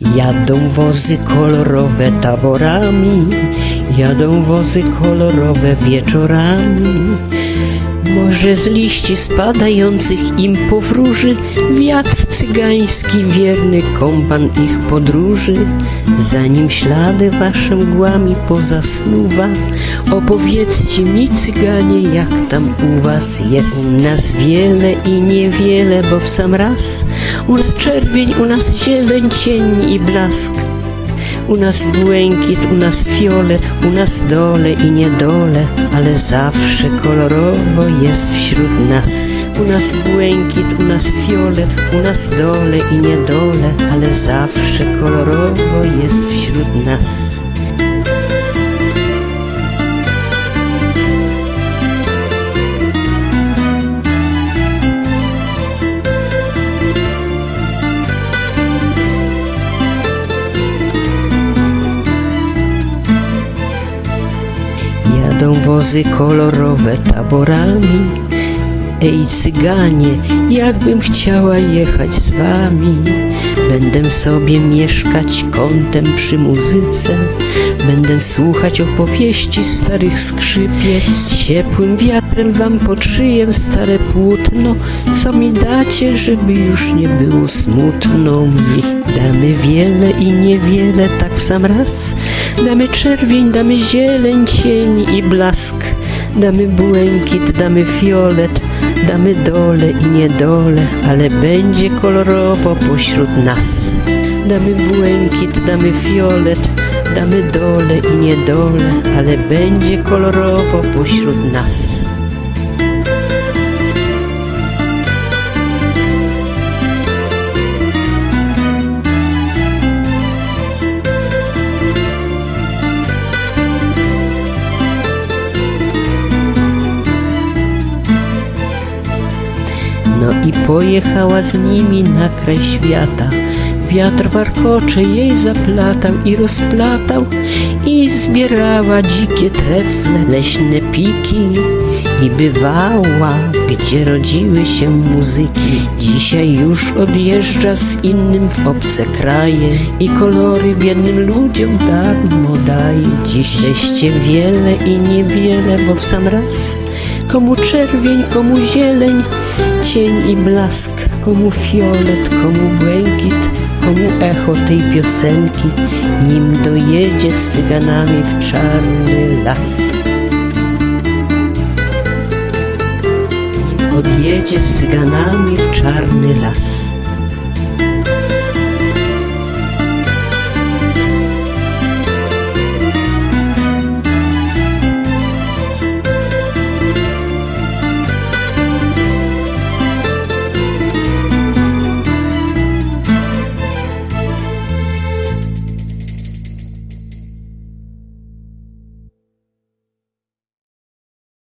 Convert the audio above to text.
Jadą wozy kolorowe taborami, jadą wozy kolorowe wieczorami. Może z liści spadających im powróży wiatr cygański, wierny kompan ich podróży. Zanim ślady wasze mgłami pozasnuwa, opowiedzcie mi cyganie, jak tam u was jest. U nas wiele i niewiele, bo w sam raz u nas czerwień, u nas zieleń, cień i blask. U nas błękit, u nas fiolet, u nas dole i niedole, ale zawsze kolorowo jest wśród nas. U nas błękit, u nas fiolet, u nas dole i niedole, ale zawsze kolorowo jest wśród nas. Jadą wozy kolorowe taborami. Ej cyganie, jakbym chciała jechać z wami. Będę sobie mieszkać kątem przy muzyce. Będę słuchać opowieści starych skrzypiec. Ciepłym wiatrem wam podszyję stare płótno. Co mi dacie, żeby już nie było smutno mi? Damy wiele i niewiele, tak w sam raz. Damy czerwień, damy zieleń, cień i blask. Damy błękit, damy fiolet, damy dole i niedole, ale będzie kolorowo pośród nas. Damy błękit, damy fiolet, damy dole i niedole, ale będzie kolorowo pośród nas. No i pojechała z nimi na kraj świata. Wiatr warkocze jej zaplatał i rozplatał i zbierała dzikie trefle, leśne piki i bywała, gdzie rodziły się muzyki. Dzisiaj już odjeżdża z innym w obce kraje i kolory biednym ludziom darmo daje. Dzisiejście wiele i niewiele, bo w sam raz komu czerwień, komu zieleń, cień i blask, komu fiolet, komu błękit, komu echo tej piosenki, nim dojedzie z cyganami w czarny las. Odjedzie z cyganami w czarny las.